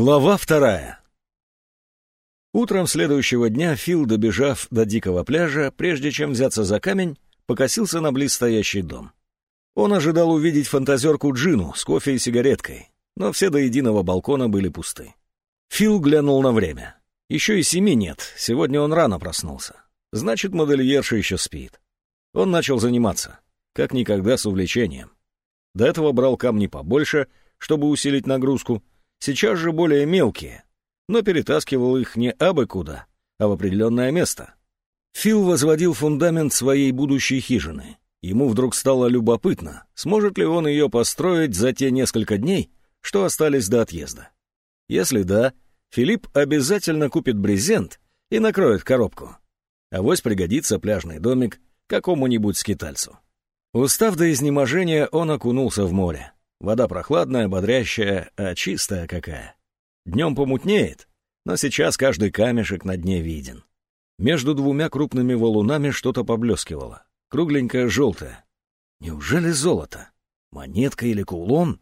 Глава вторая. Утром следующего дня Фил, добежав до дикого пляжа, прежде чем взяться за камень, покосился на близстоящий дом. Он ожидал увидеть фантазерку Джину с кофе и сигареткой, но все до единого балкона были пусты. Фил глянул на время. Еще и семи нет, сегодня он рано проснулся. Значит, модельерша еще спит. Он начал заниматься, как никогда с увлечением. До этого брал камни побольше, чтобы усилить нагрузку — сейчас же более мелкие, но перетаскивал их не абы куда, а в определенное место. Фил возводил фундамент своей будущей хижины. Ему вдруг стало любопытно, сможет ли он ее построить за те несколько дней, что остались до отъезда. Если да, Филипп обязательно купит брезент и накроет коробку. Авось пригодится пляжный домик какому-нибудь скитальцу. Устав до изнеможения, он окунулся в море. Вода прохладная, бодрящая, а чистая какая. Днем помутнеет, но сейчас каждый камешек на дне виден. Между двумя крупными валунами что-то поблескивало. Кругленькое желтое. Неужели золото? Монетка или кулон?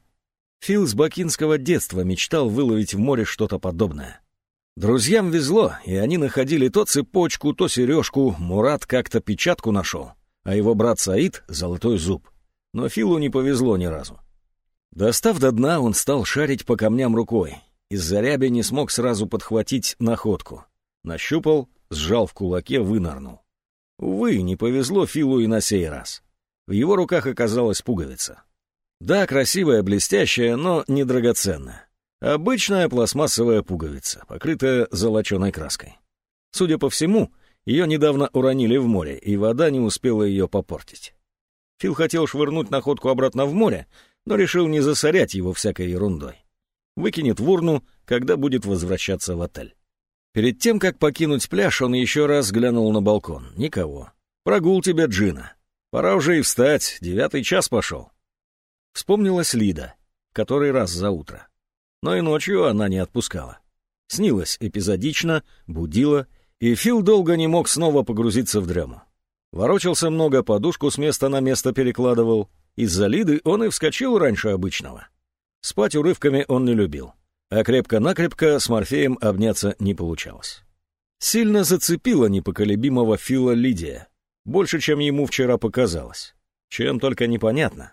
Фил с бакинского детства мечтал выловить в море что-то подобное. Друзьям везло, и они находили то цепочку, то сережку, Мурат как-то печатку нашел, а его брат Саид — золотой зуб. Но Филу не повезло ни разу. Достав до дна, он стал шарить по камням рукой. Из-за ряби не смог сразу подхватить находку. Нащупал, сжал в кулаке, вынырнул. Увы, не повезло Филу и на сей раз. В его руках оказалась пуговица. Да, красивая, блестящая, но не драгоценная. Обычная пластмассовая пуговица, покрытая золоченой краской. Судя по всему, ее недавно уронили в море, и вода не успела ее попортить. Фил хотел швырнуть находку обратно в море, но решил не засорять его всякой ерундой. Выкинет в урну, когда будет возвращаться в отель. Перед тем, как покинуть пляж, он еще раз глянул на балкон. Никого. Прогул тебя, Джина. Пора уже и встать, девятый час пошел. Вспомнилась Лида, который раз за утро. Но и ночью она не отпускала. Снилась эпизодично, будила, и Фил долго не мог снова погрузиться в дрему. Ворочался много, подушку с места на место перекладывал, из-за Лиды он и вскочил раньше обычного. Спать урывками он не любил, а крепко-накрепко с Морфеем обняться не получалось. Сильно зацепила непоколебимого Фила Лидия, больше, чем ему вчера показалось. Чем только непонятно.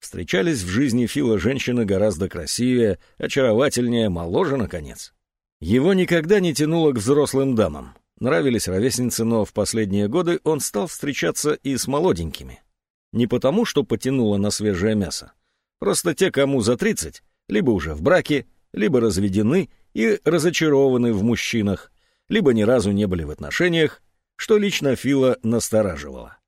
Встречались в жизни Фила женщины гораздо красивее, очаровательнее, моложе, наконец. Его никогда не тянуло к взрослым дамам. Нравились ровесницы, но в последние годы он стал встречаться и с молоденькими. Не потому, что потянуло на свежее мясо. Просто те, кому за 30, либо уже в браке, либо разведены и разочарованы в мужчинах, либо ни разу не были в отношениях, что лично Фила настораживало.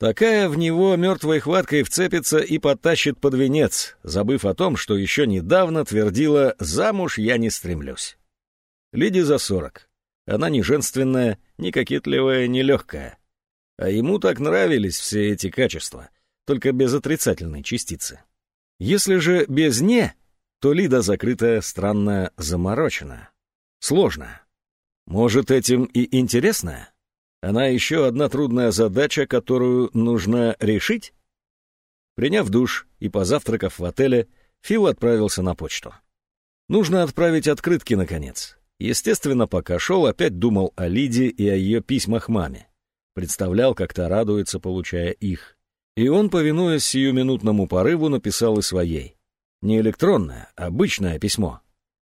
Такая в него мертвой хваткой вцепится и потащит под венец, забыв о том, что еще недавно твердила «замуж я не стремлюсь». Лиди за сорок. Она не женственная, не кокетливая, не легкая. А ему так нравились все эти качества, только без отрицательной частицы. Если же без «не», то Лида закрытая, странная, замороченная. Сложная. Может, этим и интересная? Она еще одна трудная задача, которую нужно решить? Приняв душ и позавтракав в отеле, Фил отправился на почту. Нужно отправить открытки, наконец. Естественно, пока шел, опять думал о Лиде и о ее письмах маме представлял, как та радуется, получая их. И он, повинуясь сиюминутному порыву, написал и своей. Не электронное, а обычное письмо.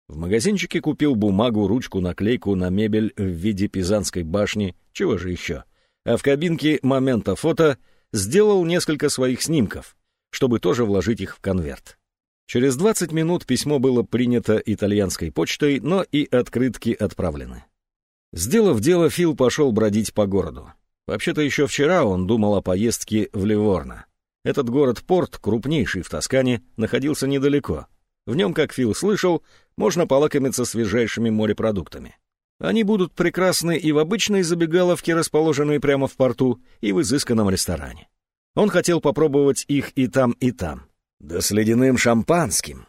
В магазинчике купил бумагу, ручку, наклейку на мебель в виде пизанской башни, чего же еще. А в кабинке момента фото сделал несколько своих снимков, чтобы тоже вложить их в конверт. Через 20 минут письмо было принято итальянской почтой, но и открытки отправлены. Сделав дело, Фил пошел бродить по городу. Вообще-то еще вчера он думал о поездке в Ливорно. Этот город-порт, крупнейший в Тоскане, находился недалеко. В нем, как Фил слышал, можно полакомиться свежайшими морепродуктами. Они будут прекрасны и в обычной забегаловке, расположенной прямо в порту, и в изысканном ресторане. Он хотел попробовать их и там, и там. Да с ледяным шампанским.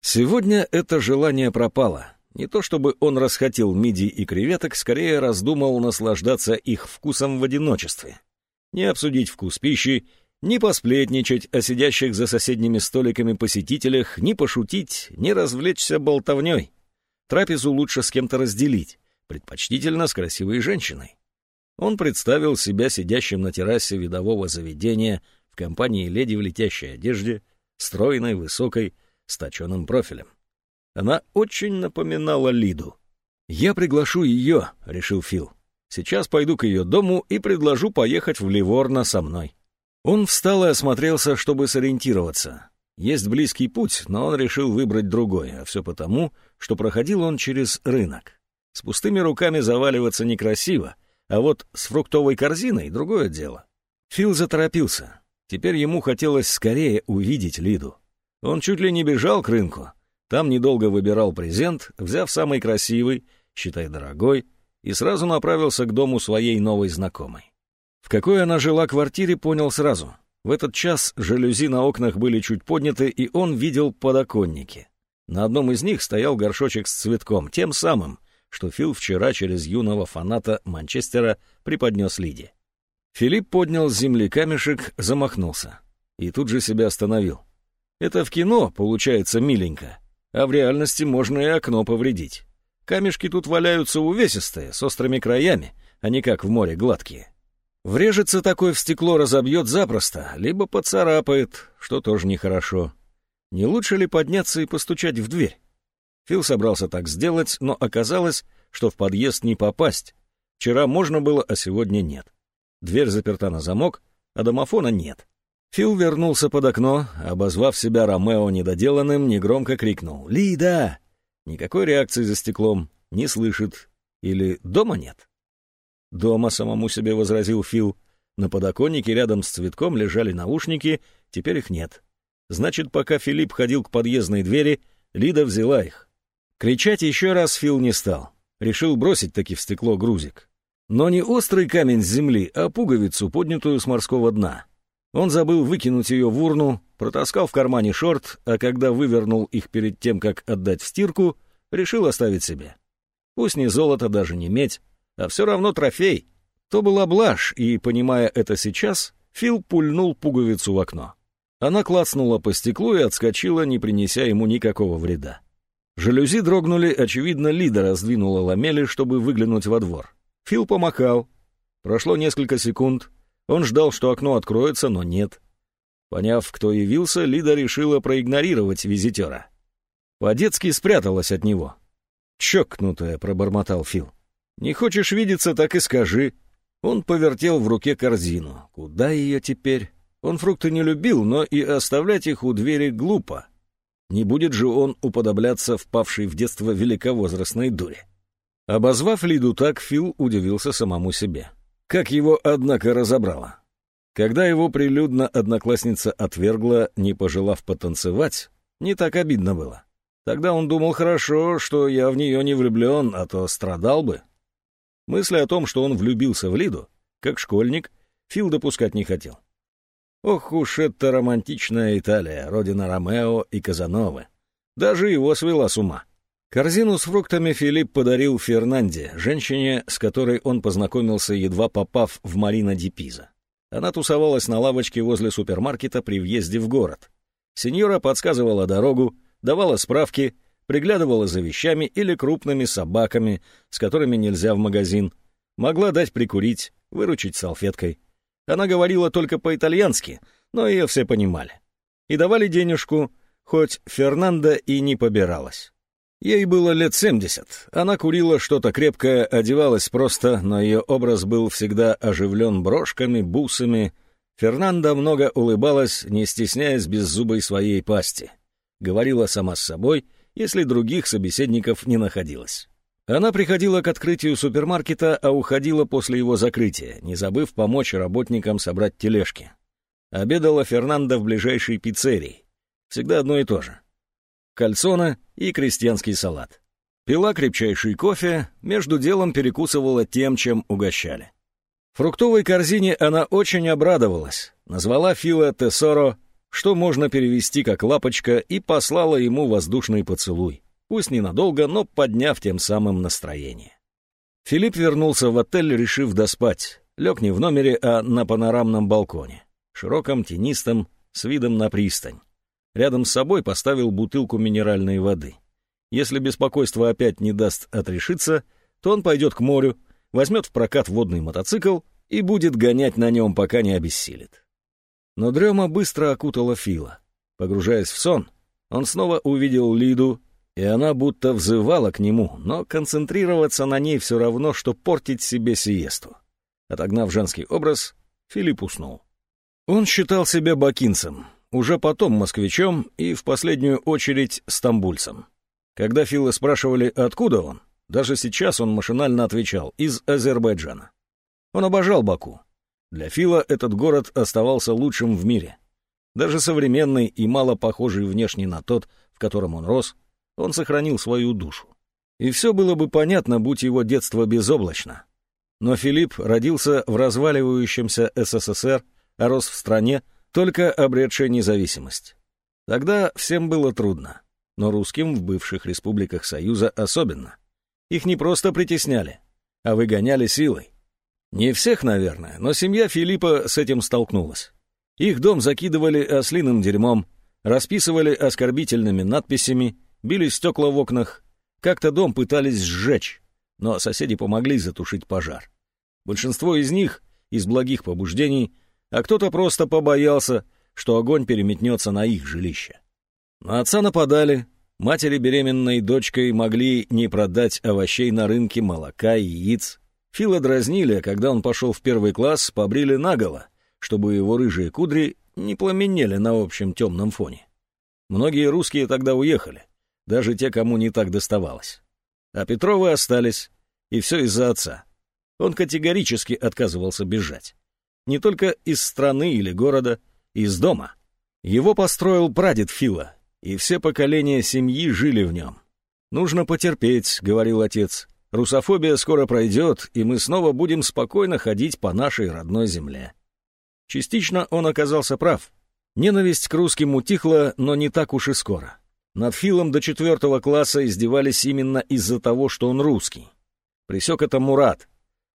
Сегодня это желание пропало. Не то чтобы он расхотел мидий и креветок, скорее раздумал наслаждаться их вкусом в одиночестве. Не обсудить вкус пищи, не посплетничать о сидящих за соседними столиками посетителях, не пошутить, не развлечься болтовней. Трапезу лучше с кем-то разделить, предпочтительно с красивой женщиной. Он представил себя сидящим на террасе видового заведения в компании леди в летящей одежде, стройной, высокой, с точенным профилем. Она очень напоминала Лиду. «Я приглашу ее», — решил Фил. «Сейчас пойду к ее дому и предложу поехать в Ливорно со мной». Он встал и осмотрелся, чтобы сориентироваться. Есть близкий путь, но он решил выбрать другой, а все потому, что проходил он через рынок. С пустыми руками заваливаться некрасиво, а вот с фруктовой корзиной — другое дело. Фил заторопился. Теперь ему хотелось скорее увидеть Лиду. Он чуть ли не бежал к рынку. Там недолго выбирал презент, взяв самый красивый, считай дорогой, и сразу направился к дому своей новой знакомой. В какой она жила квартире, понял сразу. В этот час жалюзи на окнах были чуть подняты, и он видел подоконники. На одном из них стоял горшочек с цветком, тем самым, что Фил вчера через юного фаната Манчестера преподнес Лиде. Филипп поднял с земли камешек, замахнулся. И тут же себя остановил. Это в кино получается миленько, а в реальности можно и окно повредить. Камешки тут валяются увесистые, с острыми краями, а не как в море гладкие. Врежется такой в стекло, разобьет запросто, либо поцарапает, что тоже нехорошо. Не лучше ли подняться и постучать в дверь? Фил собрался так сделать, но оказалось, что в подъезд не попасть. Вчера можно было, а сегодня нет. Дверь заперта на замок, а домофона нет. Фил вернулся под окно, обозвав себя Ромео недоделанным, негромко крикнул «Лида!». Никакой реакции за стеклом, не слышит. Или дома нет? Дома самому себе возразил Фил. На подоконнике рядом с цветком лежали наушники, теперь их нет. Значит, пока Филипп ходил к подъездной двери, Лида взяла их. Кричать еще раз Фил не стал. Решил бросить таки в стекло грузик. Но не острый камень с земли, а пуговицу, поднятую с морского дна. Он забыл выкинуть ее в урну, протаскал в кармане шорт, а когда вывернул их перед тем, как отдать в стирку, решил оставить себе. Пусть не золото, даже не медь, а все равно трофей. То была блажь, и, понимая это сейчас, Фил пульнул пуговицу в окно. Она клацнула по стеклу и отскочила, не принеся ему никакого вреда. Жалюзи дрогнули, очевидно, Лида раздвинула ламели, чтобы выглянуть во двор. Фил помахал. Прошло несколько секунд. Он ждал, что окно откроется, но нет. Поняв, кто явился, Лида решила проигнорировать визитера. По-детски спряталась от него. «Чокнутая», — пробормотал Фил. «Не хочешь видеться, так и скажи». Он повертел в руке корзину. Куда ее теперь? Он фрукты не любил, но и оставлять их у двери глупо. Не будет же он уподобляться впавшей в детство великовозрастной дуре. Обозвав Лиду так, Фил удивился самому себе. Как его, однако, разобрало. Когда его прилюдно одноклассница отвергла, не пожелав потанцевать, не так обидно было. Тогда он думал, хорошо, что я в нее не влюблен, а то страдал бы. Мысли о том, что он влюбился в Лиду, как школьник, Фил допускать не хотел. Ох уж эта романтичная Италия, родина Ромео и Казановы. Даже его свела с ума. Корзину с фруктами Филипп подарил Фернанде, женщине, с которой он познакомился, едва попав в Марина Ди Пиза. Она тусовалась на лавочке возле супермаркета при въезде в город. Сеньора подсказывала дорогу, давала справки, приглядывала за вещами или крупными собаками, с которыми нельзя в магазин, могла дать прикурить, выручить салфеткой. Она говорила только по-итальянски, но ее все понимали. И давали денежку, хоть Фернанда и не побиралась. Ей было лет семьдесят. Она курила что-то крепкое, одевалась просто, но ее образ был всегда оживлен брошками, бусами. Фернанда много улыбалась, не стесняясь беззубой своей пасти. Говорила сама с собой, если других собеседников не находилось. Она приходила к открытию супермаркета, а уходила после его закрытия, не забыв помочь работникам собрать тележки. Обедала Фернандо в ближайшей пиццерии. Всегда одно и то же. Кальцона и крестьянский салат. Пила крепчайший кофе, между делом перекусывала тем, чем угощали. Фруктовой корзине она очень обрадовалась, назвала Фила Тесоро, что можно перевести как «лапочка», и послала ему воздушный поцелуй пусть ненадолго, но подняв тем самым настроение. Филипп вернулся в отель, решив доспать. Лег не в номере, а на панорамном балконе. Широком, тенистом, с видом на пристань. Рядом с собой поставил бутылку минеральной воды. Если беспокойство опять не даст отрешиться, то он пойдет к морю, возьмет в прокат водный мотоцикл и будет гонять на нем, пока не обессилит. Но дрема быстро окутала Фила. Погружаясь в сон, он снова увидел Лиду, и она будто взывала к нему, но концентрироваться на ней все равно, что портить себе сиесту. Отогнав женский образ, Филипп уснул. Он считал себя бакинцем, уже потом москвичом и, в последнюю очередь, стамбульцем. Когда Фила спрашивали, откуда он, даже сейчас он машинально отвечал «из Азербайджана». Он обожал Баку. Для Фила этот город оставался лучшим в мире. Даже современный и мало похожий внешне на тот, в котором он рос, он сохранил свою душу. И все было бы понятно, будь его детство безоблачно. Но Филипп родился в разваливающемся СССР, а рос в стране, только обретшей независимость. Тогда всем было трудно, но русским в бывших республиках Союза особенно. Их не просто притесняли, а выгоняли силой. Не всех, наверное, но семья Филиппа с этим столкнулась. Их дом закидывали ослиным дерьмом, расписывали оскорбительными надписями, били стекла в окнах. Как-то дом пытались сжечь, но соседи помогли затушить пожар. Большинство из них из благих побуждений, а кто-то просто побоялся, что огонь переметнется на их жилище. На отца нападали, матери беременной дочкой могли не продать овощей на рынке, молока и яиц, Фила дразнили, когда он пошел в первый класс, побрили наголо, чтобы его рыжие кудри не пламенели на общем темном фоне. Многие русские тогда уехали, даже те, кому не так доставалось. А Петровы остались, и все из-за отца. Он категорически отказывался бежать. Не только из страны или города, из дома. Его построил прадед Фила, и все поколения семьи жили в нем. «Нужно потерпеть», — говорил отец, Русофобия скоро пройдет, и мы снова будем спокойно ходить по нашей родной земле. Частично он оказался прав. Ненависть к русским утихла, но не так уж и скоро. Над Филом до четвертого класса издевались именно из-за того, что он русский. Присек это Мурат.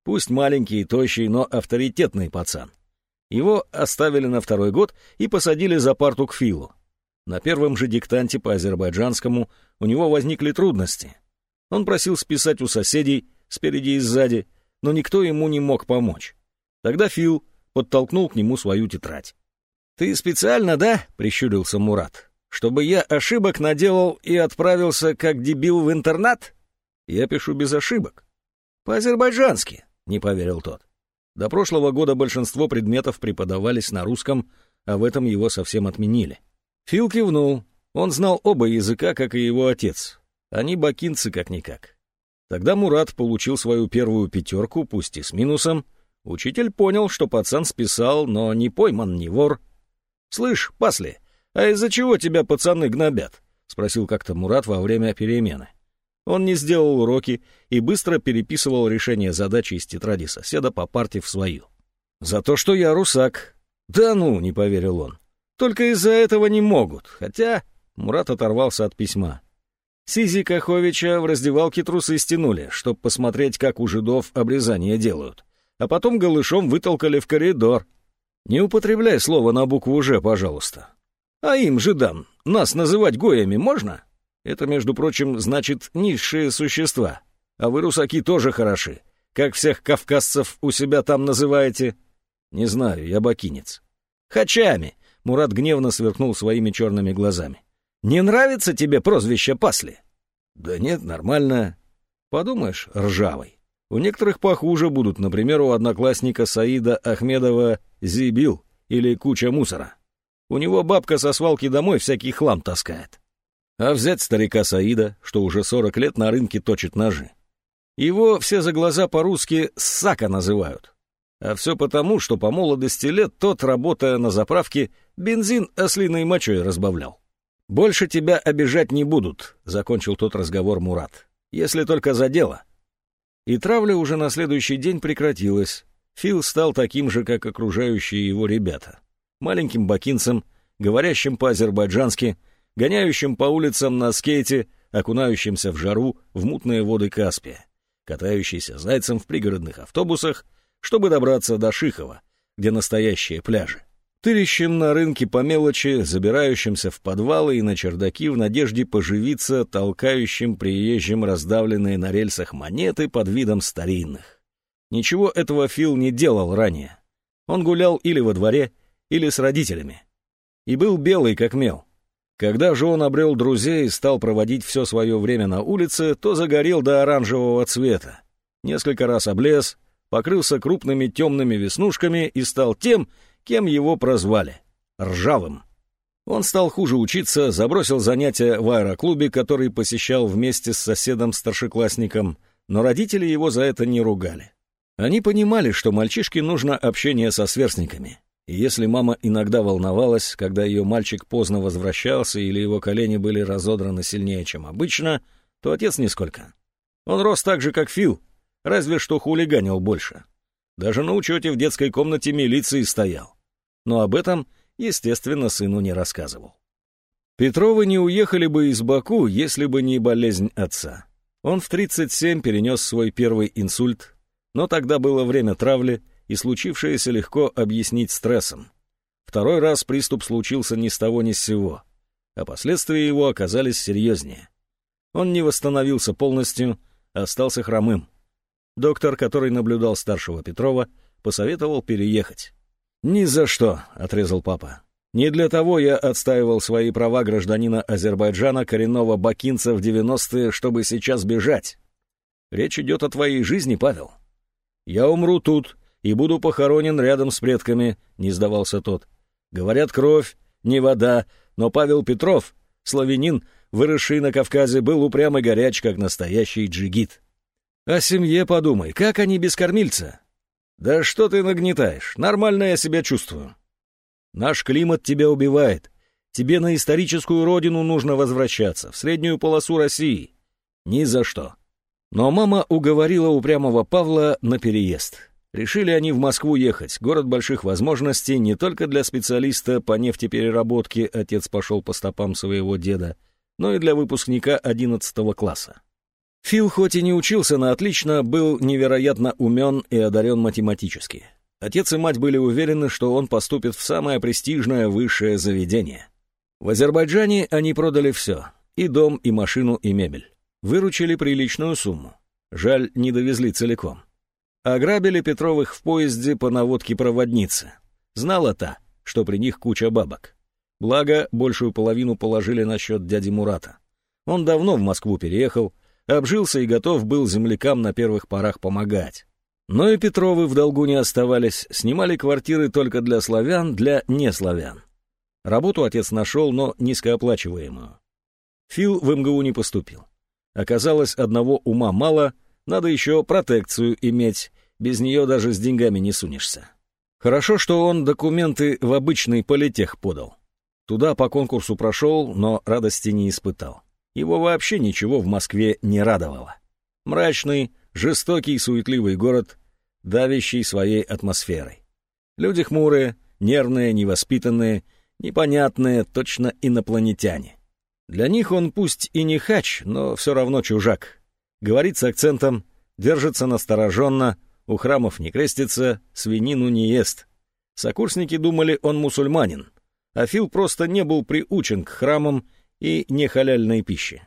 Пусть маленький и тощий, но авторитетный пацан. Его оставили на второй год и посадили за парту к Филу. На первом же диктанте по азербайджанскому у него возникли трудности. Он просил списать у соседей, спереди и сзади, но никто ему не мог помочь. Тогда Фил подтолкнул к нему свою тетрадь. «Ты специально, да?» — прищурился Мурат. «Чтобы я ошибок наделал и отправился как дебил в интернат?» «Я пишу без ошибок». «По-азербайджански», — не поверил тот. До прошлого года большинство предметов преподавались на русском, а в этом его совсем отменили. Фил кивнул. Он знал оба языка, как и его отец, они бакинцы как-никак. Тогда Мурат получил свою первую пятерку, пусть и с минусом. Учитель понял, что пацан списал, но не пойман, не вор. «Слышь, Пасли, а из-за чего тебя пацаны гнобят?» — спросил как-то Мурат во время перемены. Он не сделал уроки и быстро переписывал решение задачи из тетради соседа по парте в свою. «За то, что я русак». «Да ну», — не поверил он. «Только из-за этого не могут. Хотя...» Мурат оторвался от письма. Сизи Каховича в раздевалке трусы стянули, чтоб посмотреть, как у жидов обрезание делают. А потом голышом вытолкали в коридор. Не употребляй слово на букву «Ж», пожалуйста. А им, жидам, нас называть гоями можно? Это, между прочим, значит низшие существа. А вы, русаки, тоже хороши. Как всех кавказцев у себя там называете? Не знаю, я бакинец. Хачами! Мурат гневно сверкнул своими черными глазами. Не нравится тебе прозвище Пасли? Да нет, нормально. Подумаешь, ржавый. У некоторых похуже будут, например, у одноклассника Саида Ахмедова Зибил или куча мусора. У него бабка со свалки домой всякий хлам таскает. А взять старика Саида, что уже 40 лет на рынке точит ножи. Его все за глаза по-русски «сака» называют. А все потому, что по молодости лет тот, работая на заправке, бензин ослиной мочой разбавлял. «Больше тебя обижать не будут», — закончил тот разговор Мурат. «Если только за дело». И травля уже на следующий день прекратилась. Фил стал таким же, как окружающие его ребята. Маленьким бакинцем, говорящим по-азербайджански, гоняющим по улицам на скейте, окунающимся в жару в мутные воды Каспия, катающийся зайцем в пригородных автобусах, чтобы добраться до Шихова, где настоящие пляжи. Тырящим на рынке по мелочи, забирающимся в подвалы и на чердаки в надежде поживиться, толкающим приезжим раздавленные на рельсах монеты под видом старинных. Ничего этого Фил не делал ранее. Он гулял или во дворе, или с родителями. И был белый, как мел. Когда же он обрел друзей и стал проводить все свое время на улице, то загорел до оранжевого цвета. Несколько раз облез, покрылся крупными темными веснушками и стал тем, кем его прозвали — ржавым. Он стал хуже учиться, забросил занятия в аэроклубе, который посещал вместе с соседом-старшеклассником, но родители его за это не ругали. Они понимали, что мальчишке нужно общение со сверстниками. И если мама иногда волновалась, когда ее мальчик поздно возвращался или его колени были разодраны сильнее, чем обычно, то отец нисколько. Он рос так же, как Фил, разве что хулиганил больше. Даже на учете в детской комнате милиции стоял. Но об этом, естественно, сыну не рассказывал. Петровы не уехали бы из Баку, если бы не болезнь отца. Он в 37 перенес свой первый инсульт, но тогда было время травли, и случившееся легко объяснить стрессом. Второй раз приступ случился ни с того ни с сего, а последствия его оказались серьезнее. Он не восстановился полностью, а остался хромым. Доктор, который наблюдал старшего Петрова, посоветовал переехать. «Ни за что», — отрезал папа. «Не для того я отстаивал свои права гражданина Азербайджана, коренного бакинца в 90-е, чтобы сейчас бежать. Речь идет о твоей жизни, Павел. Я умру тут и буду похоронен рядом с предками», — не сдавался тот. «Говорят, кровь, не вода, но Павел Петров, славянин, выросший на Кавказе, был упрям горяч, как настоящий джигит. О семье подумай, как они без кормильца? Да что ты нагнетаешь, нормально я себя чувствую. Наш климат тебя убивает. Тебе на историческую родину нужно возвращаться, в среднюю полосу России. Ни за что. Но мама уговорила упрямого Павла на переезд. Решили они в Москву ехать, город больших возможностей не только для специалиста по нефтепереработке, отец пошел по стопам своего деда, но и для выпускника 11 класса. Фил хоть и не учился на отлично, был невероятно умен и одарен математически. Отец и мать были уверены, что он поступит в самое престижное высшее заведение. В Азербайджане они продали все — и дом, и машину, и мебель. Выручили приличную сумму. Жаль, не довезли целиком. Ограбили Петровых в поезде по наводке проводницы. Знала та, что при них куча бабок. Благо, большую половину положили на счет дяди Мурата. Он давно в Москву переехал, обжился и готов был землякам на первых порах помогать. Но и Петровы в долгу не оставались, снимали квартиры только для славян, для неславян. Работу отец нашел, но низкооплачиваемую. Фил в МГУ не поступил. Оказалось, одного ума мало, надо еще протекцию иметь, без нее даже с деньгами не сунешься. Хорошо, что он документы в обычный политех подал. Туда по конкурсу прошел, но радости не испытал. Его вообще ничего в Москве не радовало. Мрачный, жестокий, суетливый город, давящий своей атмосферой. Люди хмурые, нервные, невоспитанные, непонятные, точно инопланетяне. Для них он пусть и не хач, но все равно чужак. Говорит с акцентом, держится настороженно, у храмов не крестится, свинину не ест. Сокурсники думали, он мусульманин, а Фил просто не был приучен к храмам и нехаляльной пищи.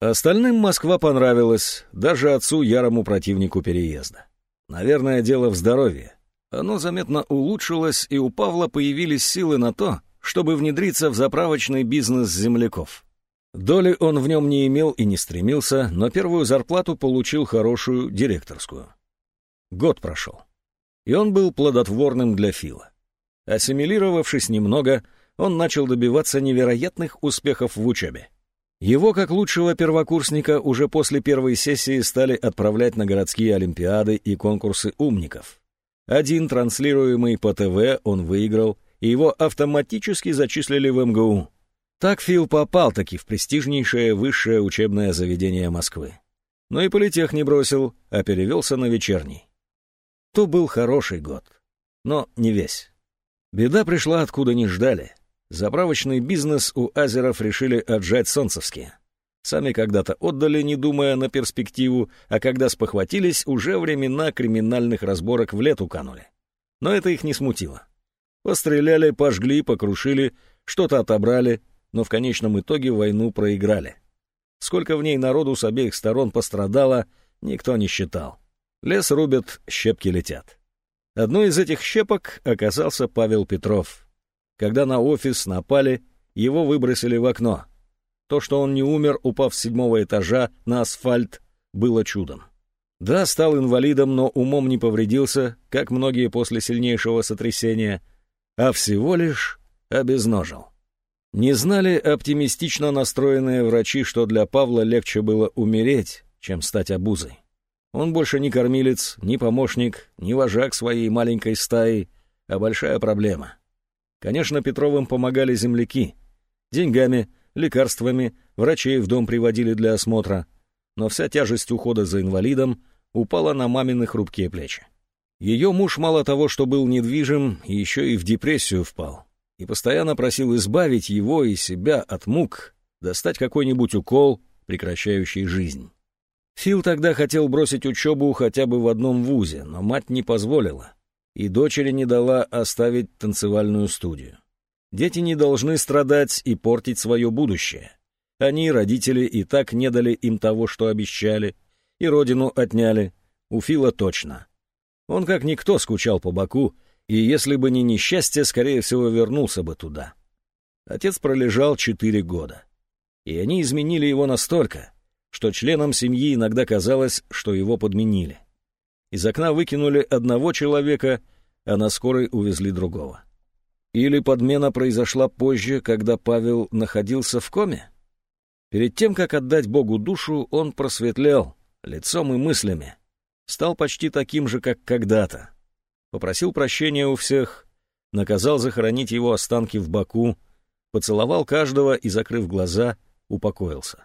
Остальным Москва понравилась, даже отцу ярому противнику переезда. Наверное, дело в здоровье. Оно заметно улучшилось, и у Павла появились силы на то, чтобы внедриться в заправочный бизнес земляков. Доли он в нем не имел и не стремился, но первую зарплату получил хорошую директорскую. Год прошел. И он был плодотворным для Фила. Ассимилировавшись немного, он начал добиваться невероятных успехов в учебе. Его, как лучшего первокурсника, уже после первой сессии стали отправлять на городские олимпиады и конкурсы умников. Один, транслируемый по ТВ, он выиграл, и его автоматически зачислили в МГУ. Так Фил попал-таки в престижнейшее высшее учебное заведение Москвы. Но и политех не бросил, а перевелся на вечерний. То был хороший год, но не весь. Беда пришла, откуда не ждали. Заправочный бизнес у азеров решили отжать солнцевские. Сами когда-то отдали, не думая на перспективу, а когда спохватились, уже времена криминальных разборок в лету канули. Но это их не смутило. Постреляли, пожгли, покрушили, что-то отобрали, но в конечном итоге войну проиграли. Сколько в ней народу с обеих сторон пострадало, никто не считал. Лес рубят, щепки летят. Одной из этих щепок оказался Павел Петров. Когда на офис напали, его выбросили в окно. То, что он не умер, упав с седьмого этажа на асфальт, было чудом. Да, стал инвалидом, но умом не повредился, как многие после сильнейшего сотрясения, а всего лишь обезножил. Не знали оптимистично настроенные врачи, что для Павла легче было умереть, чем стать обузой. Он больше не кормилец, не помощник, не вожак своей маленькой стаи, а большая проблема. Конечно, Петровым помогали земляки. Деньгами, лекарствами, врачей в дом приводили для осмотра. Но вся тяжесть ухода за инвалидом упала на мамины хрупкие плечи. Ее муж мало того, что был недвижим, еще и в депрессию впал. И постоянно просил избавить его и себя от мук, достать какой-нибудь укол, прекращающий жизнь. Фил тогда хотел бросить учебу хотя бы в одном вузе, но мать не позволила, и дочери не дала оставить танцевальную студию. Дети не должны страдать и портить свое будущее. Они, родители, и так не дали им того, что обещали, и родину отняли. У Фила точно. Он как никто скучал по Баку, и если бы не несчастье, скорее всего, вернулся бы туда. Отец пролежал четыре года. И они изменили его настолько, что членам семьи иногда казалось, что его подменили. Из окна выкинули одного человека, а на скорой увезли другого. Или подмена произошла позже, когда Павел находился в коме? Перед тем, как отдать Богу душу, он просветлел лицом и мыслями. Стал почти таким же, как когда-то. Попросил прощения у всех, наказал захоронить его останки в Баку, поцеловал каждого и, закрыв глаза, упокоился.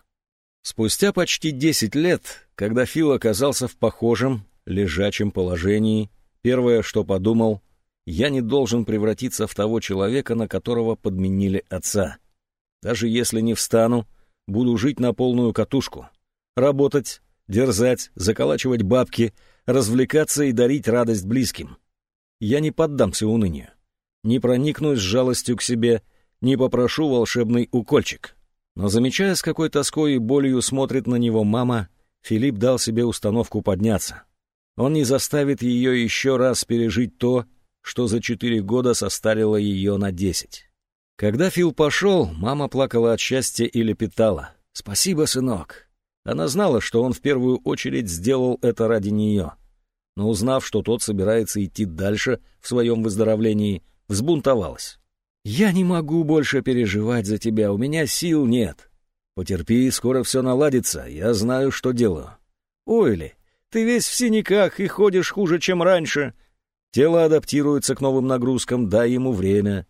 Спустя почти десять лет, когда Фил оказался в похожем, лежачем положении, первое, что подумал, я не должен превратиться в того человека, на которого подменили отца. Даже если не встану, буду жить на полную катушку. Работать, дерзать, заколачивать бабки, развлекаться и дарить радость близким. Я не поддамся унынию. Не проникнусь жалостью к себе, не попрошу волшебный укольчик. Но замечая, с какой тоской и болью смотрит на него мама, Филипп дал себе установку подняться. Он не заставит ее еще раз пережить то, что за четыре года состарило ее на десять. Когда Фил пошел, мама плакала от счастья и лепетала. «Спасибо, сынок». Она знала, что он в первую очередь сделал это ради нее. Но узнав, что тот собирается идти дальше в своем выздоровлении, взбунтовалась. «Я не могу больше переживать за тебя, у меня сил нет. Потерпи, скоро все наладится, я знаю, что делаю». «Ойли, ты весь в синяках и ходишь хуже, чем раньше». Тело адаптируется к новым нагрузкам, дай ему время.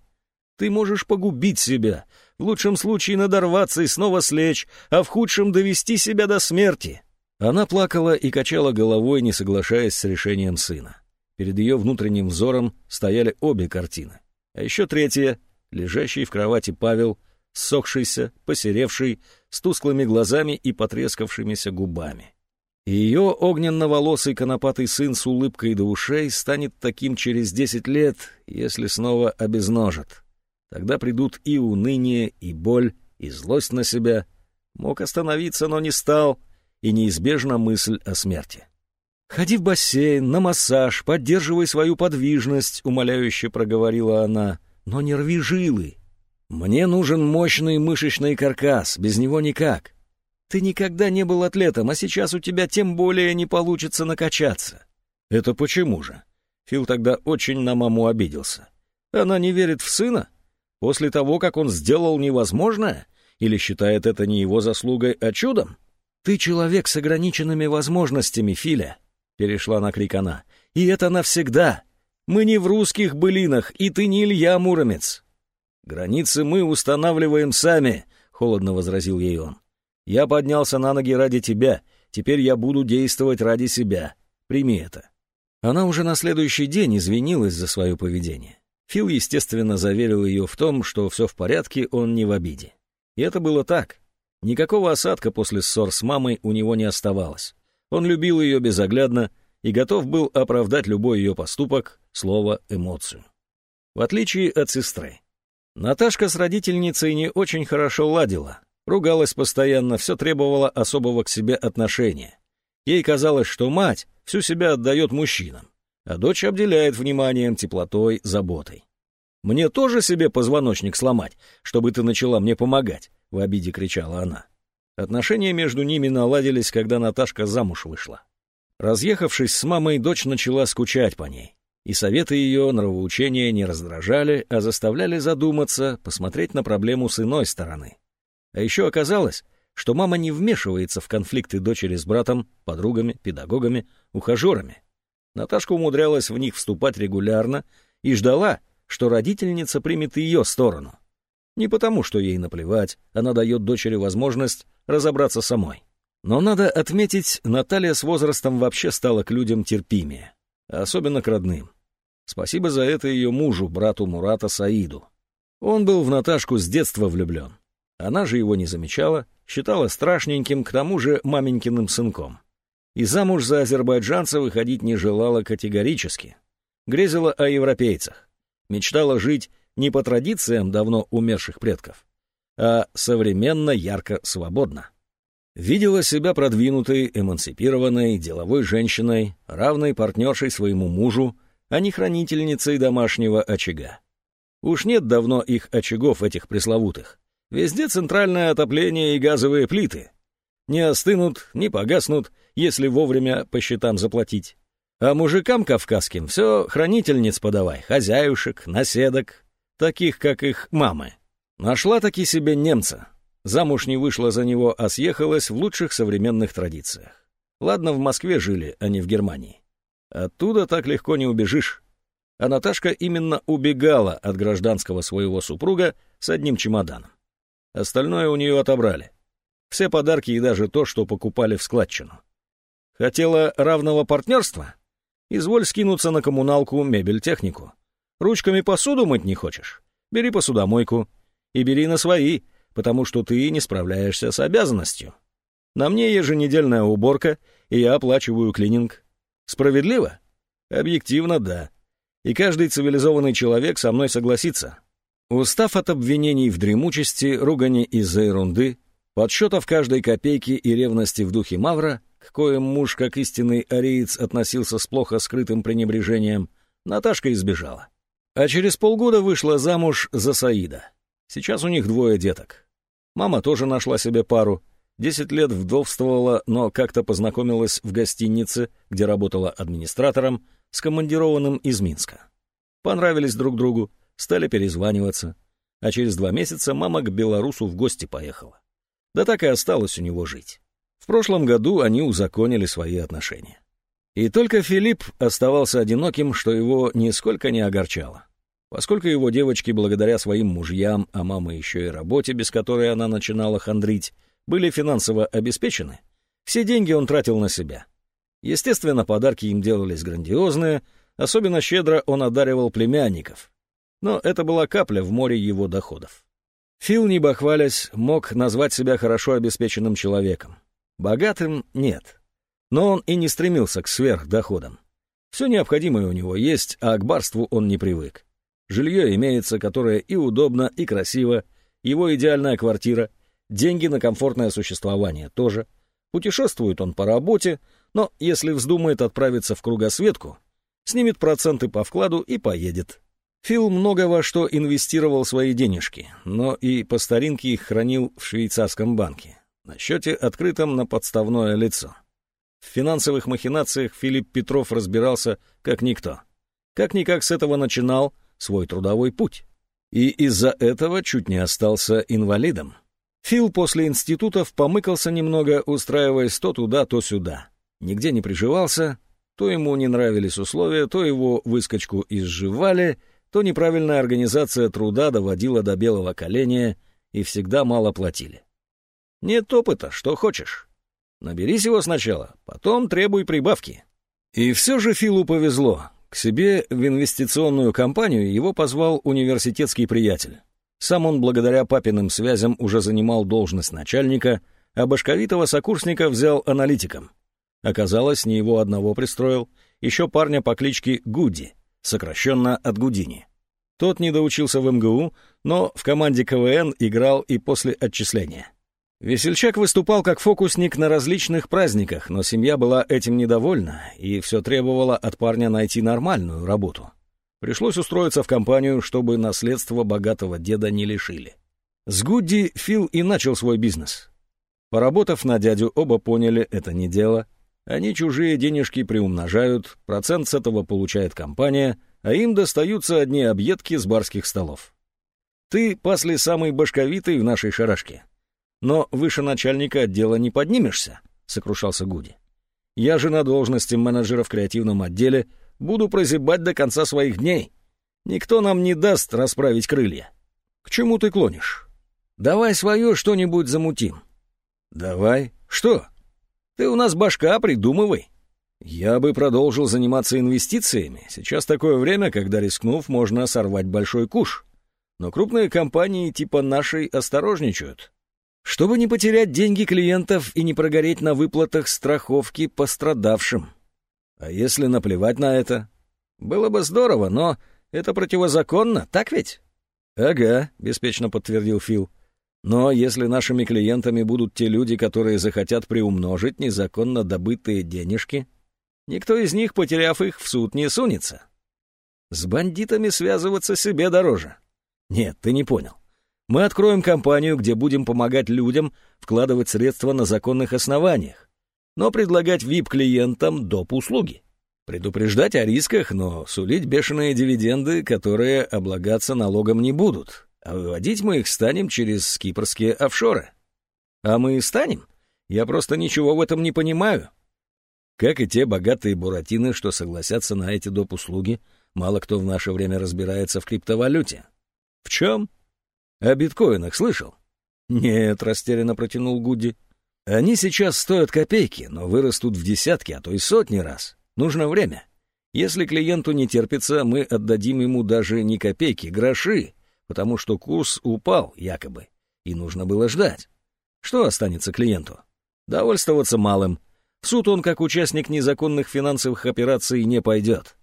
Ты можешь погубить себя, в лучшем случае надорваться и снова слечь, а в худшем довести себя до смерти. Она плакала и качала головой, не соглашаясь с решением сына. Перед ее внутренним взором стояли обе картины. А еще третья, лежащий в кровати Павел, ссохшийся, посеревший, с тусклыми глазами и потрескавшимися губами. Ее огненно-волосый конопатый сын с улыбкой до ушей станет таким через десять лет, если снова обезножит. Тогда придут и уныние, и боль, и злость на себя. Мог остановиться, но не стал, и неизбежна мысль о смерти. «Ходи в бассейн, на массаж, поддерживай свою подвижность», — умоляюще проговорила она. «Но не рви жилы. Мне нужен мощный мышечный каркас, без него никак. Ты никогда не был атлетом, а сейчас у тебя тем более не получится накачаться». «Это почему же?» Фил тогда очень на маму обиделся. «Она не верит в сына? После того, как он сделал невозможное? Или считает это не его заслугой, а чудом?» «Ты человек с ограниченными возможностями, Филя перешла на крик она. «И это навсегда! Мы не в русских былинах, и ты не Илья Муромец!» «Границы мы устанавливаем сами», — холодно возразил ей он. «Я поднялся на ноги ради тебя, теперь я буду действовать ради себя. Прими это». Она уже на следующий день извинилась за свое поведение. Фил, естественно, заверил ее в том, что все в порядке, он не в обиде. И это было так. Никакого осадка после ссор с мамой у него не оставалось. Он любил ее безоглядно и готов был оправдать любой ее поступок, слово, эмоцию. в отличие от сестры. Наташка с родительницей не очень хорошо ладила, ругалась постоянно, все требовала особого к себе отношения. Ей казалось, что мать всю себя отдает мужчинам, а дочь обделяет вниманием, теплотой, заботой. «Мне тоже себе позвоночник сломать, чтобы ты начала мне помогать», — в обиде кричала она. Отношения между ними наладились, когда Наташка замуж вышла. Разъехавшись с мамой, дочь начала скучать по ней. И советы ее нравоучения не раздражали, а заставляли задуматься, посмотреть на проблему с иной стороны. А еще оказалось, что мама не вмешивается в конфликты дочери с братом, подругами, педагогами, ухажерами. Наташка умудрялась в них вступать регулярно и ждала, что родительница примет ее сторону. Не потому, что ей наплевать, она дает дочери возможность разобраться самой. Но надо отметить, Наталья с возрастом вообще стала к людям терпимее, особенно к родным. Спасибо за это ее мужу, брату Мурата Саиду. Он был в Наташку с детства влюблен. Она же его не замечала, считала страшненьким, к тому же маменькиным сынком. И замуж за азербайджанца выходить не желала категорически. Грезила о европейцах. Мечтала жить не по традициям давно умерших предков, а современно, ярко, свободно. Видела себя продвинутой, эмансипированной, деловой женщиной, равной партнершей своему мужу, а не хранительницей домашнего очага. Уж нет давно их очагов, этих пресловутых. Везде центральное отопление и газовые плиты. Не остынут, не погаснут, если вовремя по счетам заплатить. А мужикам кавказским все хранительниц подавай, хозяюшек, наседок, таких, как их мамы. Нашла таки себе немца. Замуж не вышла за него, а съехалась в лучших современных традициях. Ладно, в Москве жили, а не в Германии. Оттуда так легко не убежишь. А Наташка именно убегала от гражданского своего супруга с одним чемоданом. Остальное у нее отобрали. Все подарки и даже то, что покупали в складчину. Хотела равного партнерства? Изволь скинуться на коммуналку, мебель, технику. Ручками посуду мыть не хочешь? Бери посудомойку. И бери на свои, потому что ты не справляешься с обязанностью. На мне еженедельная уборка, и я оплачиваю клининг. Справедливо? Объективно, да. И каждый цивилизованный человек со мной согласится. Устав от обвинений в дремучести, ругани из-за ерунды, подсчетов каждой копейки и ревности в духе Мавра, к коим муж, как истинный ариец, относился с плохо скрытым пренебрежением, Наташка избежала. А через полгода вышла замуж за Саида. Сейчас у них двое деток. Мама тоже нашла себе пару. Десять лет вдовствовала, но как-то познакомилась в гостинице, где работала администратором, с командированным из Минска. Понравились друг другу, стали перезваниваться. А через два месяца мама к белорусу в гости поехала. Да так и осталось у него жить. Прошлом году они узаконили свои отношения. И только Филипп оставался одиноким, что его нисколько не огорчало. Поскольку его девочки, благодаря своим мужьям, а мама еще и работе, без которой она начинала хандрить, были финансово обеспечены, все деньги он тратил на себя. Естественно, подарки им делались грандиозные, особенно щедро он одаривал племянников. Но это была капля в море его доходов. Фил, не бахвалясь, мог назвать себя хорошо обеспеченным человеком. Богатым — нет. Но он и не стремился к сверхдоходам. Все необходимое у него есть, а к барству он не привык. Жилье имеется, которое и удобно, и красиво, его идеальная квартира, деньги на комфортное существование тоже. Путешествует он по работе, но если вздумает отправиться в кругосветку, снимет проценты по вкладу и поедет. Фил много во что инвестировал свои денежки, но и по старинке их хранил в швейцарском банке, на счете, открытом на подставное лицо. В финансовых махинациях Филипп Петров разбирался как никто. Как-никак с этого начинал — свой трудовой путь. И из-за этого чуть не остался инвалидом. Фил после институтов помыкался немного, устраиваясь то туда, то сюда. Нигде не приживался, то ему не нравились условия, то его выскочку изживали, то неправильная организация труда доводила до белого коленя и всегда мало платили. Нет опыта, что хочешь. Наберись его сначала, потом требуй прибавки. И все же Филу повезло. К себе в инвестиционную компанию его позвал университетский приятель. Сам он благодаря папиным связям уже занимал должность начальника, а башковитого сокурсника взял аналитиком. Оказалось, не его одного пристроил, еще парня по кличке Гуди, сокращенно от Гудини. Тот не доучился в МГУ, но в команде КВН играл и после отчисления. Весельчак выступал как фокусник на различных праздниках, но семья была этим недовольна и все требовала от парня найти нормальную работу. Пришлось устроиться в компанию, чтобы наследство богатого деда не лишили. С Гудди Фил и начал свой бизнес. Поработав на дядю, оба поняли, это не дело. Они чужие денежки приумножают, процент с этого получает компания, а им достаются одни объедки с барских столов. Ты, пасли, самый башковитый в нашей шарашке. Но выше начальника отдела не поднимешься, сокрушался Гуди. Я же на должности менеджера в креативном отделе буду прозябать до конца своих дней. Никто нам не даст расправить крылья. К чему ты клонишь? Давай свое что-нибудь замутим. Давай. Что? Ты у нас башка, придумывай. Я бы продолжил заниматься инвестициями. Сейчас такое время, когда, рискнув, можно сорвать большой куш. Но крупные компании типа нашей осторожничают. Чтобы не потерять деньги клиентов и не прогореть на выплатах страховки пострадавшим. А если наплевать на это? Было бы здорово, но это противозаконно, так ведь? Ага, беспечно подтвердил Фил. Но если нашими клиентами будут те люди, которые захотят приумножить незаконно добытые денежки, никто из них, потеряв их, в суд не сунется. С бандитами связываться себе дороже. Нет, ты не понял. Мы откроем компанию, где будем помогать людям вкладывать средства на законных основаниях, но предлагать VIP-клиентам доп. услуги. Предупреждать о рисках, но сулить бешеные дивиденды, которые облагаться налогом не будут. А выводить мы их станем через кипрские офшоры. А мы и станем? Я просто ничего в этом не понимаю. Как и те богатые буратины, что согласятся на эти доп. услуги, мало кто в наше время разбирается в криптовалюте. В чем? О биткоинах слышал? Нет, растерянно протянул Гудди. Они сейчас стоят копейки, но вырастут в десятки, а то и сотни раз. Нужно время. Если клиенту не терпится, мы отдадим ему даже не копейки, гроши, потому что курс упал, якобы, и нужно было ждать. Что останется клиенту? Довольствоваться малым. В суд он, как участник незаконных финансовых операций, не пойдет.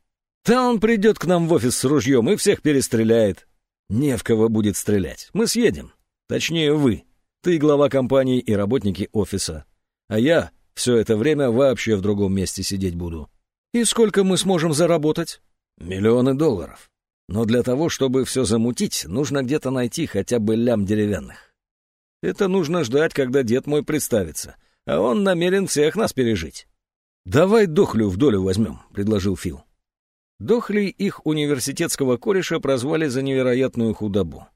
Да он придет к нам в офис с ружьем и всех перестреляет. Не в кого будет стрелять. Мы съедем. Точнее, вы. Ты глава компании и работники офиса. А я все это время вообще в другом месте сидеть буду. И сколько мы сможем заработать? Миллионы долларов. Но для того, чтобы все замутить, нужно где-то найти хотя бы лям деревянных. Это нужно ждать, когда дед мой представится, а он намерен всех нас пережить. «Давай дохлю в долю возьмем», — предложил Фил. Дохли их университетского кореша прозвали за невероятную худобу.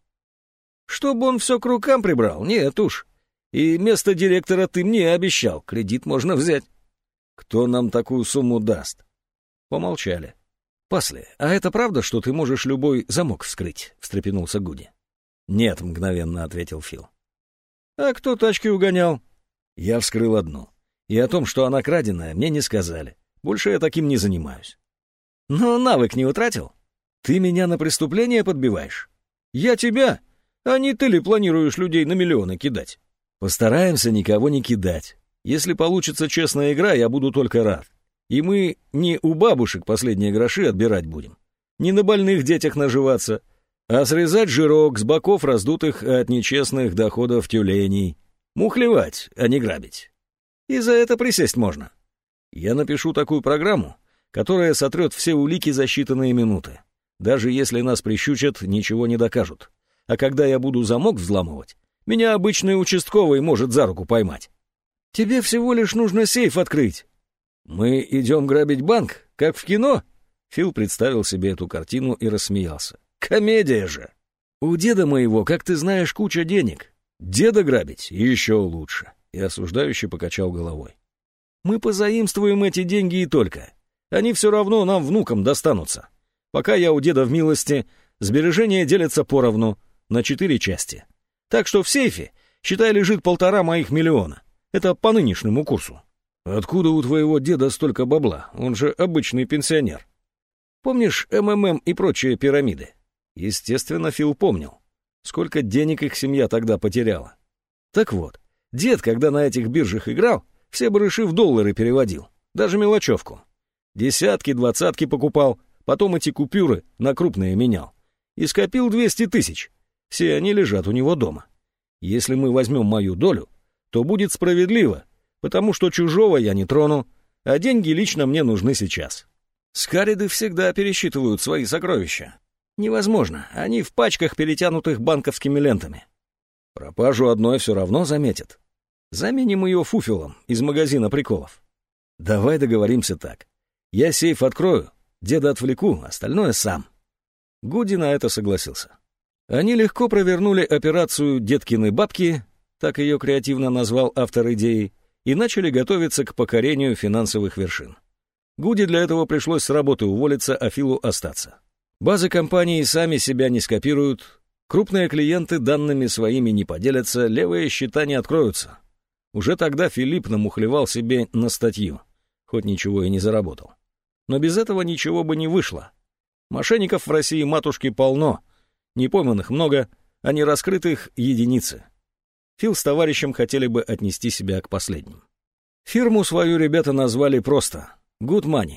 «Чтобы он все к рукам прибрал? Нет уж. И место директора ты мне обещал, кредит можно взять». «Кто нам такую сумму даст?» Помолчали. «Пасли, а это правда, что ты можешь любой замок вскрыть?» — встрепенулся Гуди. «Нет», — мгновенно ответил Фил. «А кто тачки угонял?» «Я вскрыл одну. И о том, что она краденая, мне не сказали. Больше я таким не занимаюсь. Но навык не утратил? Ты меня на преступление подбиваешь? Я тебя? А не ты ли планируешь людей на миллионы кидать? Постараемся никого не кидать. Если получится честная игра, я буду только рад. И мы не у бабушек последние гроши отбирать будем. Не на больных детях наживаться, а срезать жирок с боков раздутых от нечестных доходов тюленей. Мухлевать, а не грабить. И за это присесть можно. Я напишу такую программу, которая сотрет все улики за считанные минуты. Даже если нас прищучат, ничего не докажут. А когда я буду замок взламывать, меня обычный участковый может за руку поймать. Тебе всего лишь нужно сейф открыть. Мы идем грабить банк, как в кино? Фил представил себе эту картину и рассмеялся. Комедия же! У деда моего, как ты знаешь, куча денег. Деда грабить еще лучше. И осуждающе покачал головой. Мы позаимствуем эти деньги и только. Они все равно нам, внукам, достанутся. Пока я у деда в милости, сбережения делятся поровну, на четыре части. Так что в сейфе, считай, лежит полтора моих миллиона. Это по нынешнему курсу. Откуда у твоего деда столько бабла? Он же обычный пенсионер. Помнишь МММ и прочие пирамиды? Естественно, Фил помнил. Сколько денег их семья тогда потеряла. Так вот, дед, когда на этих биржах играл, все барыши в доллары переводил, даже мелочевку. Десятки, двадцатки покупал, потом эти купюры на крупные менял. и скопил 200 тысяч. Все они лежат у него дома. Если мы возьмем мою долю, то будет справедливо, потому что чужого я не трону, а деньги лично мне нужны сейчас. Скариды всегда пересчитывают свои сокровища. Невозможно, они в пачках, перетянутых банковскими лентами. Пропажу одной все равно заметят. Заменим ее фуфелом из магазина приколов. Давай договоримся так. Я сейф открою, деда отвлеку, остальное сам. Гуди на это согласился. Они легко провернули операцию «Деткины бабки», так ее креативно назвал автор идеи, и начали готовиться к покорению финансовых вершин. Гуди для этого пришлось с работы уволиться, а Филу остаться. Базы компании сами себя не скопируют, крупные клиенты данными своими не поделятся, левые счета не откроются. Уже тогда Филипп намухлевал себе на статью, хоть ничего и не заработал. Но без этого ничего бы не вышло. Мошенников в России матушки полно, непойманных много, а не раскрытых единицы. Фил с товарищем хотели бы отнести себя к последним. Фирму свою ребята назвали просто «Good Money».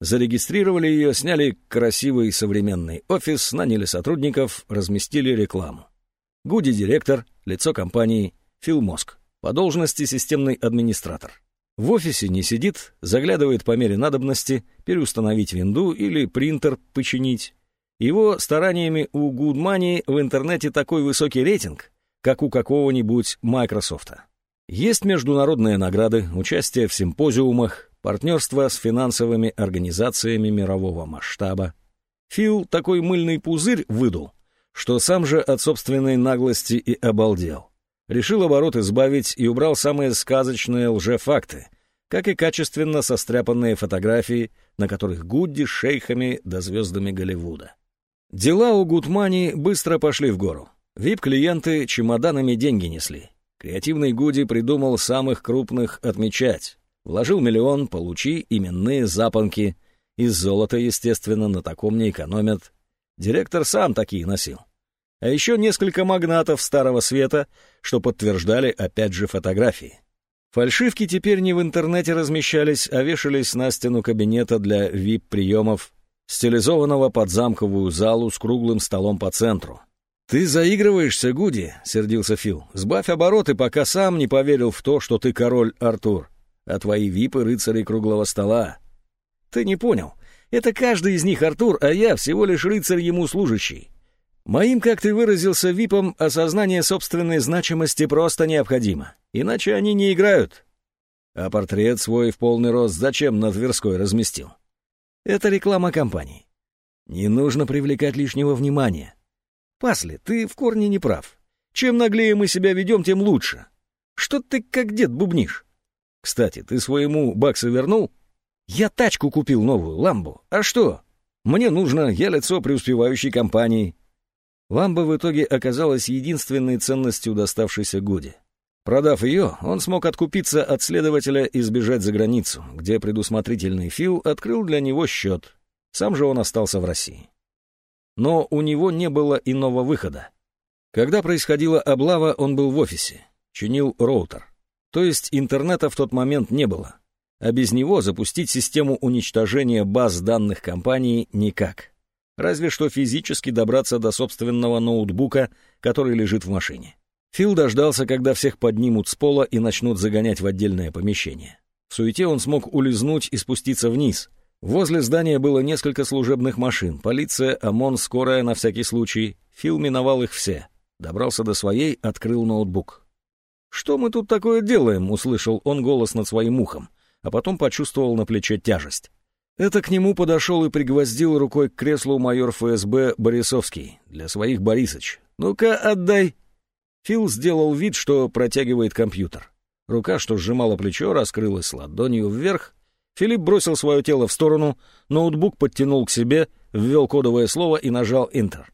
Зарегистрировали ее, сняли красивый современный офис, наняли сотрудников, разместили рекламу. Гуди — директор, лицо компании, Фил Моск. По должности системный администратор. В офисе не сидит, заглядывает по мере надобности, переустановить винду или принтер починить. Его стараниями у Гудмани в интернете такой высокий рейтинг, как у какого-нибудь Майкрософта. Есть международные награды, участие в симпозиумах, партнерство с финансовыми организациями мирового масштаба. Фил такой мыльный пузырь выдул, что сам же от собственной наглости и обалдел. Решил оборот избавить и убрал самые сказочные лжефакты, как и качественно состряпанные фотографии, на которых Гудди шейхами да звездами Голливуда. Дела у Гудмани быстро пошли в гору. Вип-клиенты чемоданами деньги несли. Креативный Гуди придумал самых крупных отмечать. Вложил миллион, получи именные запонки. Из золота, естественно, на таком не экономят. Директор сам такие носил а еще несколько магнатов Старого Света, что подтверждали опять же фотографии. Фальшивки теперь не в интернете размещались, а вешались на стену кабинета для вип-приемов, стилизованного под замковую залу с круглым столом по центру. «Ты заигрываешься, Гуди», — сердился Фил. «Сбавь обороты, пока сам не поверил в то, что ты король Артур, а твои випы — рыцари круглого стола». «Ты не понял. Это каждый из них Артур, а я всего лишь рыцарь ему служащий. Моим, как ты выразился, випам, осознание собственной значимости просто необходимо. Иначе они не играют. А портрет свой в полный рост зачем на Тверской разместил? Это реклама компании. Не нужно привлекать лишнего внимания. Пасли, ты в корне не прав. Чем наглее мы себя ведем, тем лучше. Что ты как дед бубнишь? Кстати, ты своему баксу вернул? Я тачку купил новую, ламбу. А что? Мне нужно, я лицо преуспевающей компании. Ламба в итоге оказалась единственной ценностью доставшейся Гуди. Продав ее, он смог откупиться от следователя и сбежать за границу, где предусмотрительный Фил открыл для него счет. Сам же он остался в России. Но у него не было иного выхода. Когда происходила облава, он был в офисе, чинил роутер. То есть интернета в тот момент не было. А без него запустить систему уничтожения баз данных компании никак разве что физически добраться до собственного ноутбука, который лежит в машине. Фил дождался, когда всех поднимут с пола и начнут загонять в отдельное помещение. В суете он смог улизнуть и спуститься вниз. Возле здания было несколько служебных машин, полиция, ОМОН, скорая на всякий случай. Фил миновал их все. Добрался до своей, открыл ноутбук. «Что мы тут такое делаем?» — услышал он голос над своим ухом, а потом почувствовал на плече тяжесть. Это к нему подошел и пригвоздил рукой к креслу майор ФСБ Борисовский. Для своих Борисыч. «Ну-ка, отдай!» Фил сделал вид, что протягивает компьютер. Рука, что сжимала плечо, раскрылась ладонью вверх. Филипп бросил свое тело в сторону, ноутбук подтянул к себе, ввел кодовое слово и нажал «Enter».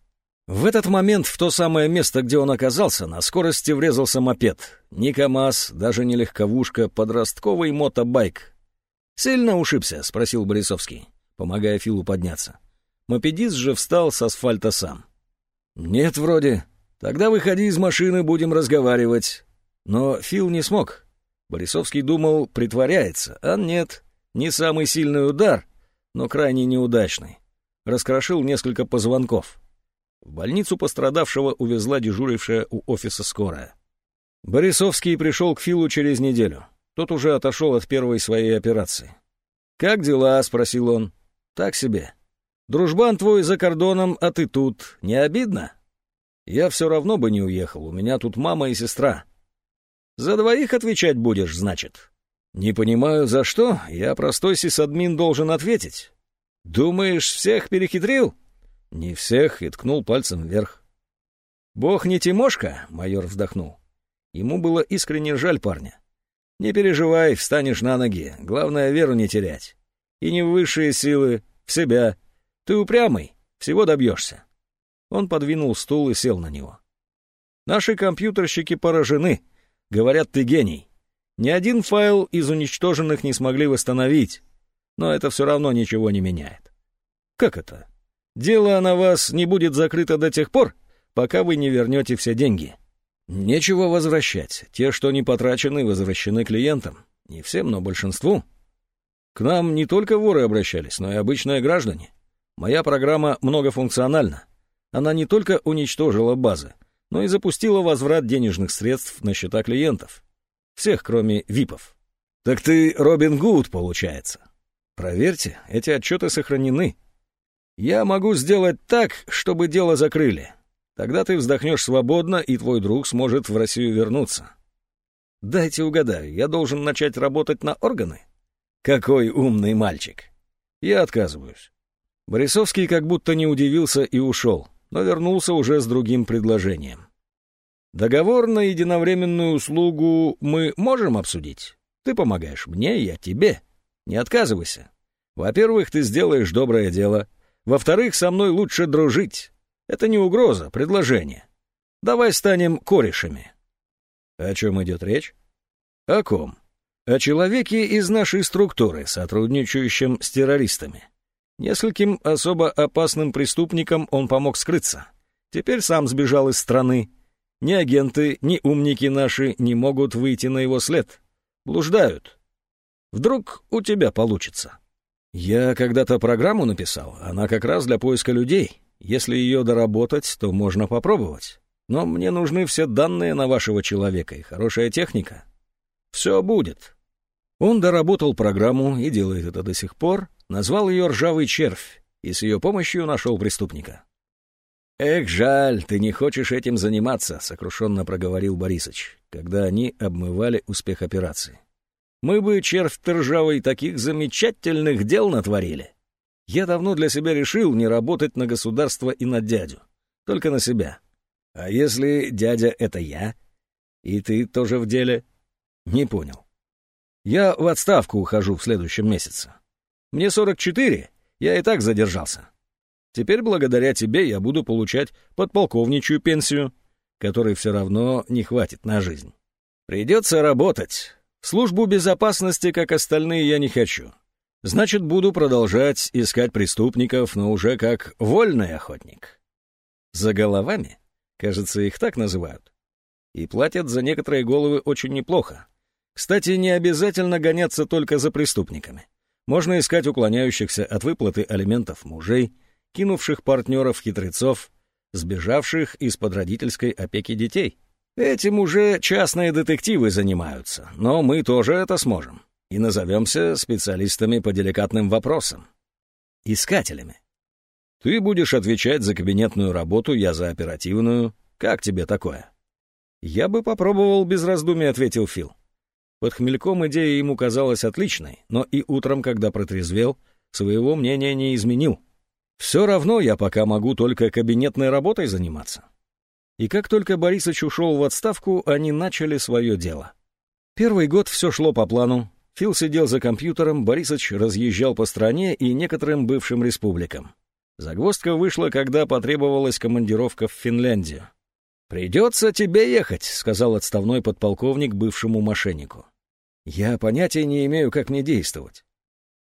В этот момент в то самое место, где он оказался, на скорости врезался мопед. Не КамАЗ, даже не легковушка, подростковый мотобайк, «Сильно ушибся?» — спросил Борисовский, помогая Филу подняться. Мопедист же встал с асфальта сам. «Нет, вроде. Тогда выходи из машины, будем разговаривать». Но Фил не смог. Борисовский думал, притворяется, а нет. Не самый сильный удар, но крайне неудачный. Раскрошил несколько позвонков. В больницу пострадавшего увезла дежурившая у офиса скорая. Борисовский пришел к Филу через неделю. Тот уже отошел от первой своей операции. «Как дела?» — спросил он. «Так себе. Дружбан твой за кордоном, а ты тут. Не обидно?» «Я все равно бы не уехал. У меня тут мама и сестра». «За двоих отвечать будешь, значит?» «Не понимаю, за что. Я простой сисадмин должен ответить». «Думаешь, всех перехитрил?» «Не всех», и ткнул пальцем вверх. «Бог не Тимошка», — майор вздохнул. Ему было искренне жаль парня. «Не переживай, встанешь на ноги. Главное, веру не терять. И не в высшие силы, в себя. Ты упрямый, всего добьешься». Он подвинул стул и сел на него. «Наши компьютерщики поражены. Говорят, ты гений. Ни один файл из уничтоженных не смогли восстановить. Но это все равно ничего не меняет». «Как это?» Дело на вас не будет закрыто до тех пор, пока вы не вернете все деньги. Нечего возвращать. Те, что не потрачены, возвращены клиентам. Не всем, но большинству. К нам не только воры обращались, но и обычные граждане. Моя программа многофункциональна. Она не только уничтожила базы, но и запустила возврат денежных средств на счета клиентов. Всех, кроме ВИПов. Так ты Робин Гуд, получается. Проверьте, эти отчеты сохранены. Я могу сделать так, чтобы дело закрыли. Тогда ты вздохнешь свободно, и твой друг сможет в Россию вернуться. Дайте угадаю, я должен начать работать на органы? Какой умный мальчик. Я отказываюсь. Борисовский как будто не удивился и ушел, но вернулся уже с другим предложением. Договор на единовременную услугу мы можем обсудить. Ты помогаешь мне, я тебе. Не отказывайся. Во-первых, ты сделаешь доброе дело — во-вторых, со мной лучше дружить. Это не угроза, предложение. Давай станем корешами. О чем идет речь? О ком? О человеке из нашей структуры, сотрудничающем с террористами. Нескольким особо опасным преступникам он помог скрыться. Теперь сам сбежал из страны. Ни агенты, ни умники наши не могут выйти на его след. Блуждают. Вдруг у тебя получится. Я когда-то программу написал, она как раз для поиска людей. Если ее доработать, то можно попробовать. Но мне нужны все данные на вашего человека и хорошая техника. Все будет. Он доработал программу и делает это до сих пор, назвал ее «Ржавый червь» и с ее помощью нашел преступника. «Эх, жаль, ты не хочешь этим заниматься», — сокрушенно проговорил Борисыч, когда они обмывали успех операции. Мы бы, червь ржавый, таких замечательных дел натворили. Я давно для себя решил не работать на государство и на дядю. Только на себя. А если дядя — это я? И ты тоже в деле? Не понял. Я в отставку ухожу в следующем месяце. Мне 44, я и так задержался. Теперь благодаря тебе я буду получать подполковничью пенсию, которой все равно не хватит на жизнь. Придется работать, Службу безопасности, как остальные, я не хочу. Значит, буду продолжать искать преступников, но уже как вольный охотник. За головами? Кажется, их так называют. И платят за некоторые головы очень неплохо. Кстати, не обязательно гоняться только за преступниками. Можно искать уклоняющихся от выплаты алиментов мужей, кинувших партнеров-хитрецов, сбежавших из-под родительской опеки детей. Этим уже частные детективы занимаются, но мы тоже это сможем. И назовемся специалистами по деликатным вопросам. Искателями. Ты будешь отвечать за кабинетную работу, я за оперативную. Как тебе такое? Я бы попробовал без раздумий, ответил Фил. Под хмельком идея ему казалась отличной, но и утром, когда протрезвел, своего мнения не изменил. Все равно я пока могу только кабинетной работой заниматься. И как только Борисыч ушел в отставку, они начали свое дело. Первый год все шло по плану. Фил сидел за компьютером, Борисыч разъезжал по стране и некоторым бывшим республикам. Загвоздка вышла, когда потребовалась командировка в Финляндию. «Придется тебе ехать», — сказал отставной подполковник бывшему мошеннику. «Я понятия не имею, как мне действовать.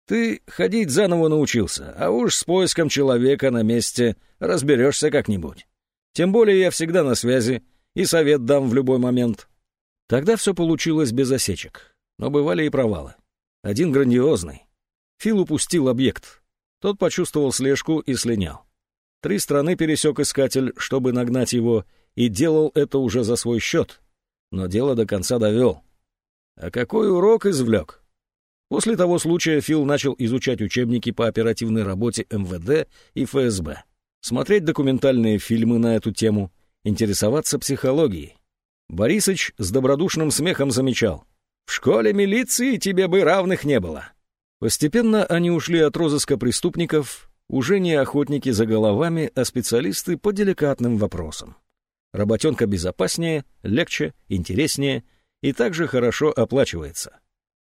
Ты ходить заново научился, а уж с поиском человека на месте разберешься как-нибудь. Тем более я всегда на связи и совет дам в любой момент. Тогда все получилось без осечек, но бывали и провалы. Один грандиозный. Фил упустил объект. Тот почувствовал слежку и слинял. Три страны пересек искатель, чтобы нагнать его, и делал это уже за свой счет. Но дело до конца довел. А какой урок извлек? После того случая Фил начал изучать учебники по оперативной работе МВД и ФСБ, смотреть документальные фильмы на эту тему, интересоваться психологией. Борисыч с добродушным смехом замечал. «В школе милиции тебе бы равных не было». Постепенно они ушли от розыска преступников, уже не охотники за головами, а специалисты по деликатным вопросам. Работенка безопаснее, легче, интереснее и также хорошо оплачивается.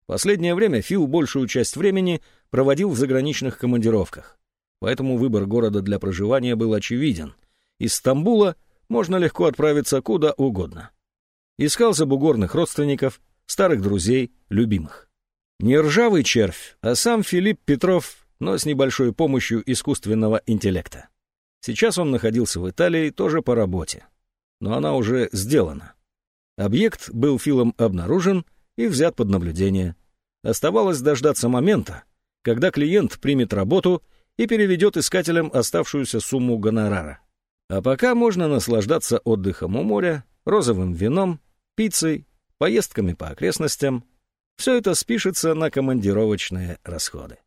Последнее время Фил большую часть времени проводил в заграничных командировках, поэтому выбор города для проживания был очевиден. Из Стамбула можно легко отправиться куда угодно. Искал забугорных родственников, старых друзей, любимых. Не ржавый червь, а сам Филипп Петров, но с небольшой помощью искусственного интеллекта. Сейчас он находился в Италии тоже по работе. Но она уже сделана. Объект был Филом обнаружен и взят под наблюдение. Оставалось дождаться момента, когда клиент примет работу и переведет искателям оставшуюся сумму гонорара. А пока можно наслаждаться отдыхом у моря, розовым вином, пиццей, поездками по окрестностям. Все это спишется на командировочные расходы.